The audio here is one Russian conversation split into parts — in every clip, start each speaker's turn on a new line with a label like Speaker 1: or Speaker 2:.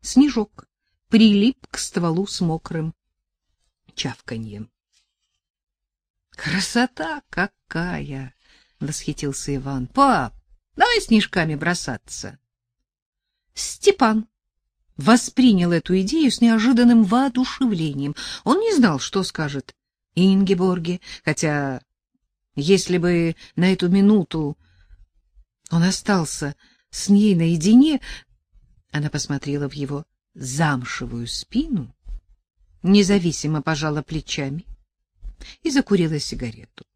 Speaker 1: снежок прилип к стволу с мокрым чавканьем. Красота какая, восхитился Иван. Пап, давай снежками бросаться. Степан воспринял эту идею с неожиданным воодушевлением. Он не знал, что скажет Ингеборге, хотя если бы на эту минуту он остался с ней наедине, она посмотрела в его замшевую спину, независимо пожала плечами и закурила сигарету.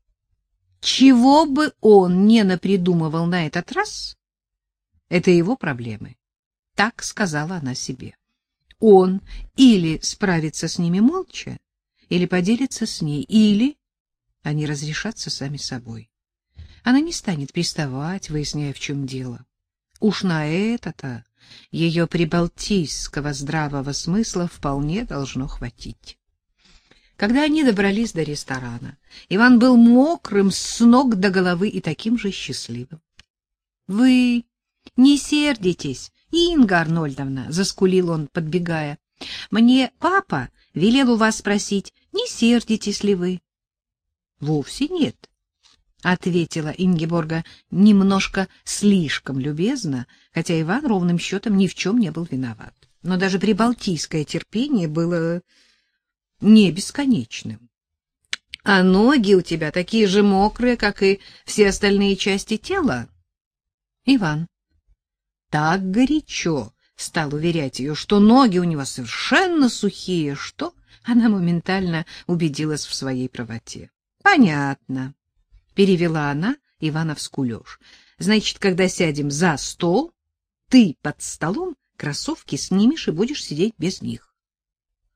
Speaker 1: Чего бы он не напридумывал на этот раз, это его проблемы. Так сказала она себе. Он или справится с ними молча, или поделится с ней, или они разрешатся сами собой. Она не станет приставать, выясняя, в чем дело. Уж на это-то ее прибалтийского здравого смысла вполне должно хватить. Когда они добрались до ресторана, Иван был мокрым с ног до головы и таким же счастливым. — Вы не сердитесь, Инга Арнольдовна, — заскулил он, подбегая. — Мне папа велел у вас спросить, не сердитесь ли вы? — Вовсе нет, — ответила Ингеборга немножко слишком любезно, хотя Иван ровным счетом ни в чем не был виноват. Но даже прибалтийское терпение было не бесконечным. А ноги у тебя такие же мокрые, как и все остальные части тела. Иван так горячо стал уверять ее, что ноги у него совершенно сухие, что она моментально убедилась в своей правоте. Понятно, перевела она Ивана в скулёж. Значит, когда сядем за стол, ты под столом кроссовки снимешь и будешь сидеть без них.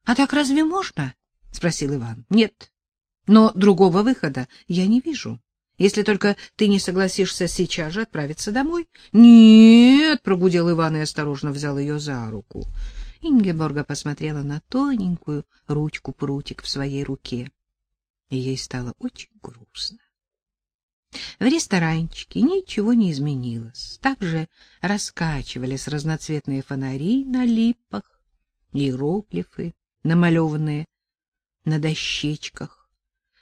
Speaker 1: А так разве можно? спросил Иван. Нет. Но другого выхода я не вижу. Если только ты не согласишься сейчас же отправиться домой. Нет, прогудел Иван и осторожно взял ее за руку. Ингеборга посмотрела на тоненькую ручку-прутик в своей руке, и ей стало очень грустно. В ресторанчике ничего не изменилось. Также раскачивались разноцветные фонари на липах, иероглифы, намалеванные на дощечках,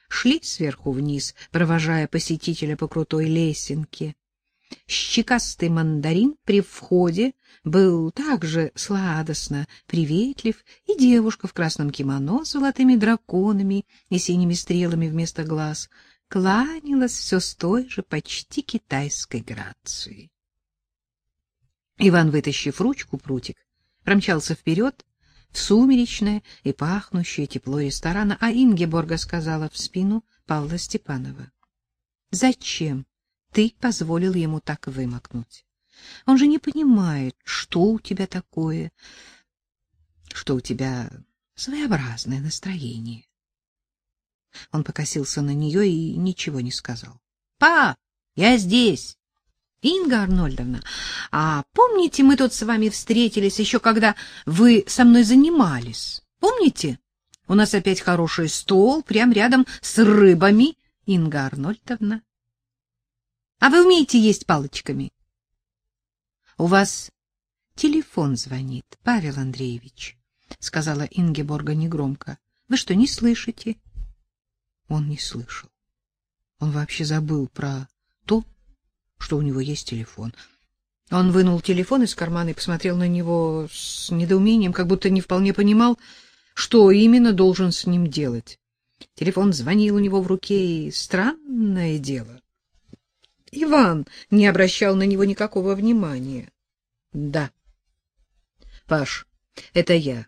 Speaker 1: шли сверху вниз, провожая посетителя по крутой лесенке. Щекастый мандарин при входе был также сладостно приветлив, и девушка в красном кимоно с золотыми драконами и синими стрелами вместо глаз кланялась все с той же почти китайской грацией. Иван, вытащив ручку прутик, промчался вперед, в сумеречное и пахнущее тепло ресторана, а Ингеборга сказала в спину Павла Степанова. — Зачем ты позволил ему так вымокнуть? Он же не понимает, что у тебя такое, что у тебя своеобразное настроение. Он покосился на нее и ничего не сказал. — Па, я здесь! Инга Арнольдовна, а помните, мы тут с вами встретились еще когда вы со мной занимались? Помните? У нас опять хороший стол, прямо рядом с рыбами, Инга Арнольдовна. А вы умеете есть палочками? У вас телефон звонит, Павел Андреевич, сказала Ингеборга негромко. Вы что, не слышите? Он не слышал. Он вообще забыл про то, что у него есть телефон. Он вынул телефон из кармана и посмотрел на него с недоумением, как будто не вполне понимал, что именно должен с ним делать. Телефон звонил у него в руке, и странное дело. Иван не обращал на него никакого внимания. — Да. — Паш, это я.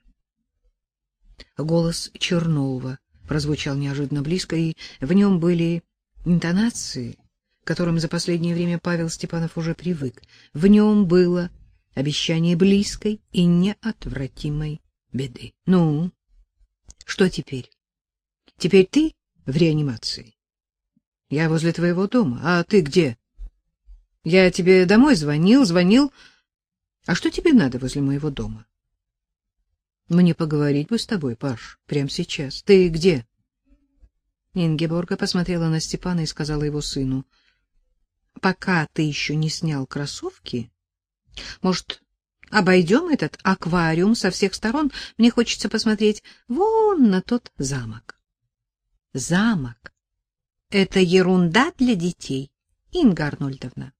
Speaker 1: Голос Чернова прозвучал неожиданно близко, и в нем были интонации, которым за последнее время Павел Степанов уже привык. В нем было обещание близкой и неотвратимой беды. Ну, что теперь? Теперь ты в реанимации? Я возле твоего дома. А ты где? Я тебе домой звонил, звонил. А что тебе надо возле моего дома? Мне поговорить бы с тобой, Паш, прямо сейчас. Ты где? Ингеборга посмотрела на Степана и сказала его сыну: пока ты еще не снял кроссовки, может, обойдем этот аквариум со всех сторон. Мне хочется посмотреть вон на тот замок. Замок — это ерунда для детей, Инга Арнольдовна.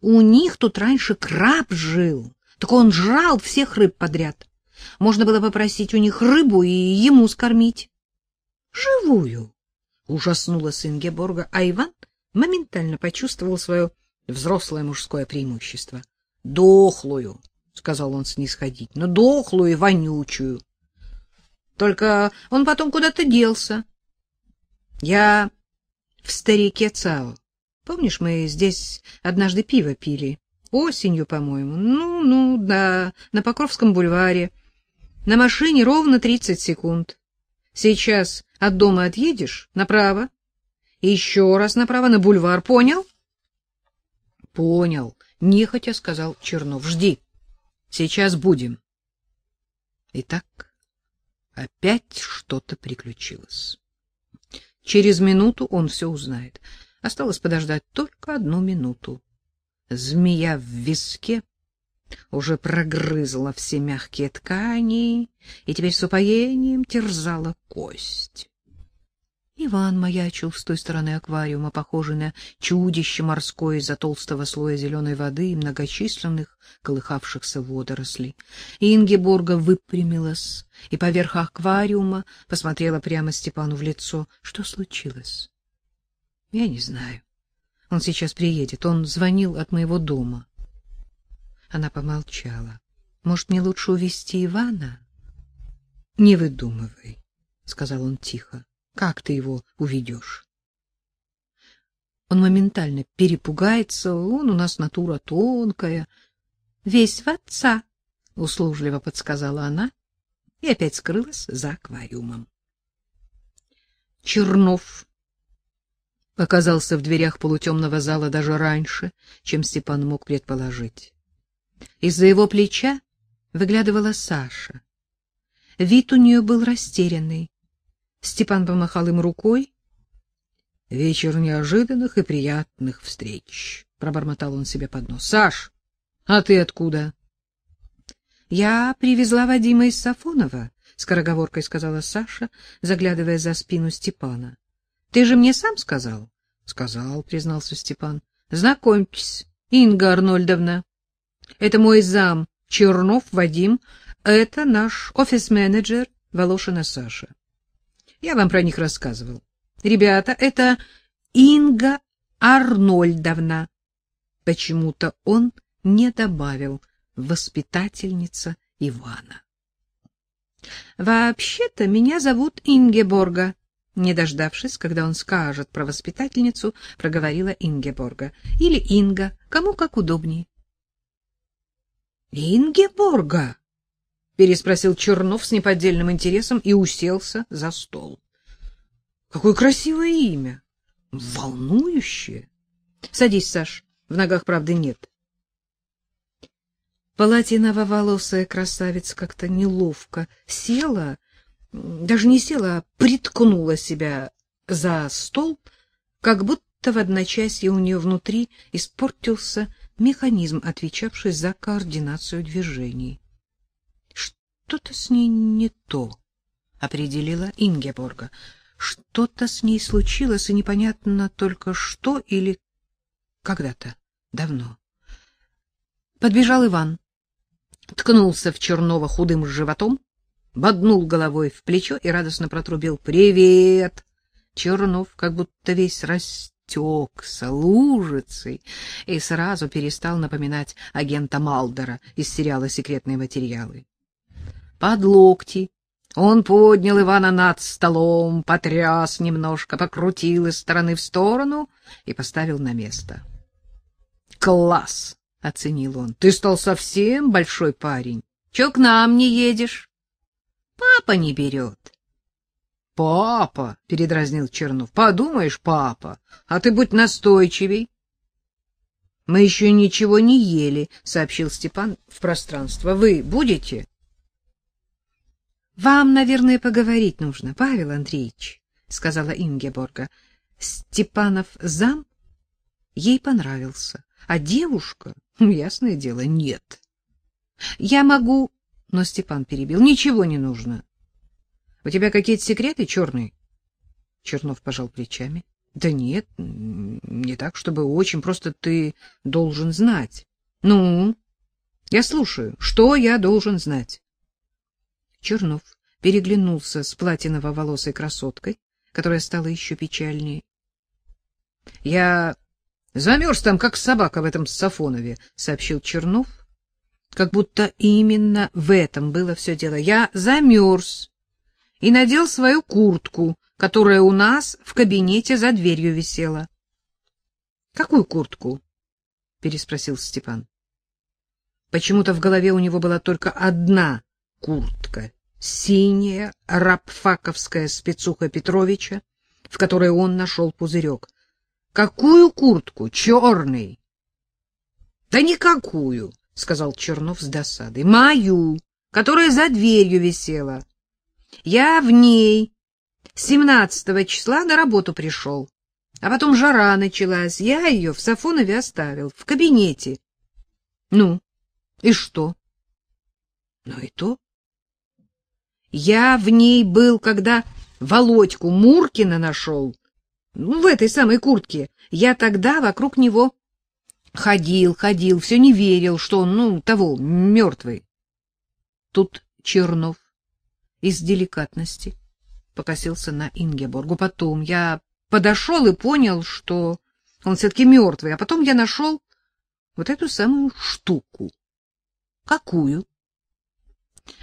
Speaker 1: У них тут раньше краб жил, так он жрал всех рыб подряд. Можно было попросить у них рыбу и ему скормить. — Живую! — ужаснулась Ингеборга, а Иван моментально почувствовал свое взрослое мужское преимущество. — Дохлую! — сказал он снисходительно. — Дохлую и вонючую. Только он потом куда-то делся. Я в старике Цао. Помнишь, мы здесь однажды пиво пили? Осенью, по-моему. Ну, ну, да, на Покровском бульваре. На машине ровно тридцать секунд. Сейчас от дома отъедешь направо. Еще раз направо на бульвар, понял? Понял, нехотя сказал Чернов. Жди. Сейчас будем. Итак, опять что-то приключилось. Через минуту он все узнает. Осталось подождать только одну минуту. Змея в виске уже прогрызла все мягкие ткани и теперь с упоением терзала кость. Иван маячил с той стороны аквариума, похожий на чудище морское из-за толстого слоя зеленой воды и многочисленных колыхавшихся водорослей. Ингеборга выпрямилась и поверх аквариума посмотрела прямо Степану в лицо. Что случилось? Я не знаю. Он сейчас приедет. Он звонил от моего дома. Она помолчала. Может, мне лучше увести Ивана? Не выдумывай, сказал он тихо. Как ты его уведешь? Он моментально перепугается, он у нас натура тонкая. Весь в отца, услужливо подсказала она и опять скрылась за аквариумом. Чернов оказался в дверях полутемного зала даже раньше, чем Степан мог предположить. Из-за его плеча выглядывала Саша. Вид у нее был растерянный. Степан помахал им рукой. — Вечер неожиданных и приятных встреч, — пробормотал он себе под нос. — Саш, а ты откуда? — Я привезла Вадима из Сафонова, — скороговоркой сказала Саша, заглядывая за спину Степана. — Ты же мне сам сказал? — Сказал, — признался Степан. — Знакомьтесь, Инга Арнольдовна. Это мой зам Чернов Вадим, это наш офис-менеджер Волошина Саша. Я вам про них рассказывал. Ребята, это Инга Арнольдовна. Почему-то он не добавил воспитательница Ивана. Вообще-то меня зовут Ингеборга. Не дождавшись, когда он скажет про воспитательницу, проговорила Ингеборга. Или Инга, кому как удобнее. Ингеборга переспросил Чернов с неподдельным интересом и уселся за стол. Какое красивое имя, волнующее. Садись, Саш, в ногах правды нет. Платиново-волосая красавица как-то неловко села, даже не села, а приткнула себя за стол, как будто в одночасье у нее внутри испортился механизм, отвечавший за координацию движений. Что-то с ней не то, определила Ингеборга. Что-то с ней случилось, и непонятно только что или когда-то давно. Подбежал Иван, ткнулся в Чернова худым животом, боднул головой в плечо и радостно протрубил: "Привет!" Чернов как будто весь растекся лужицей и сразу перестал напоминать агента Малдера из сериала Секретные материалы под локти. Он поднял Ивана над столом, потряс немножко, покрутил из стороны в сторону и поставил на место. «Класс!» — оценил он. «Ты стал совсем большой парень. Чё к нам не едешь?» «Папа не берет». «Папа!» — передразнил Чернов. «Подумаешь, папа, а ты будь настойчивей». «Мы еще ничего не ели», — сообщил Степан в пространство. «Вы будете?» Вам, наверное, поговорить нужно, Павел Андреевич, сказала Ингеборга. Степанов зам ей понравился, а девушка, ну, ясное дело, нет. Я могу... Но Степан перебил. Ничего не нужно. У тебя какие-то секреты, черный? Чернов пожал плечами. Да нет, не так, чтобы очень, просто ты должен знать. Ну, я слушаю. Что я должен знать? Чернов переглянулся с платиново-волосой красоткой, которая стала еще печальнее. — Я замерз там, как собака в этом Сафонове, — сообщил Чернов, как будто именно в этом было все дело. Я замерз и надел свою куртку, которая у нас в кабинете за дверью висела. — Какую куртку? — переспросил Степан. Почему-то в голове у него была только одна куртка — синяя рабфаковская спецуха Петровича, в которой он нашел пузырек. — Какую куртку? Черный? — Да никакую, — сказал Чернов с досадой. — Мою, которая за дверью висела. Я в ней семнадцатого числа на работу пришел. А потом жара началась. Я ее в Сафонове оставил, в кабинете. Ну, и что? Ну и то. Я в ней был, когда Володьку Муркина нашел. Ну, в этой самой куртке. Я тогда вокруг него ходил, ходил, все не верил, что он, ну, того, мертвый. Тут Чернов из деликатности покосился на Ингеборгу. Потом я подошел и понял, что он все-таки мертвый, а потом я нашел вот эту самую штуку. Какую?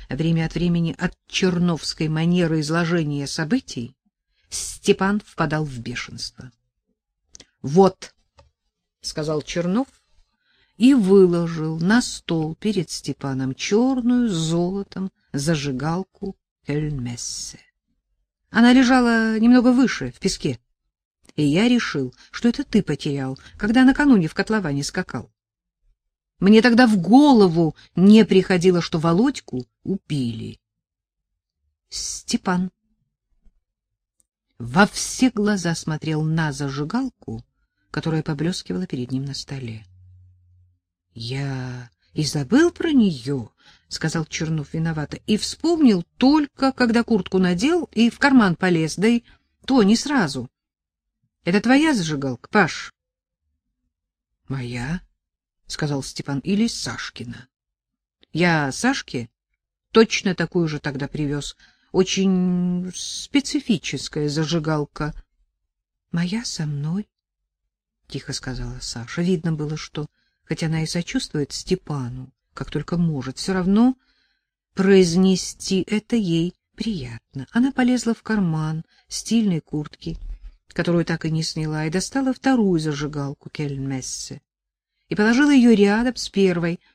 Speaker 1: Время от времени от черновской манеры изложения событий Степан впадал в бешенство. — Вот, — сказал Чернов и выложил на стол перед Степаном черную с золотом зажигалку Эльмессе. Она лежала немного выше, в песке. И я решил, что это ты потерял, когда накануне в котловане скакал. Мне тогда в голову не приходило, что Володьку убили. Степан во все глаза смотрел на зажигалку, которая поблескивала перед ним на столе. — Я и забыл про нее, — сказал Чернов виновато, — и вспомнил только, когда куртку надел и в карман полез, да и то не сразу. — Это твоя зажигалка, Паш? — Моя, — сказал Степан, — или Сашкина. Я Сашке точно такую же тогда привез. Очень специфическая зажигалка. — Моя со мной, — тихо сказала Саша. Видно было, что хотя она и сочувствует Степану, как только может, все равно произнести это ей приятно. Она полезла в карман стильной куртки, которую так и не сняла, и достала вторую зажигалку Кельнмессе и положила ее рядом с первой —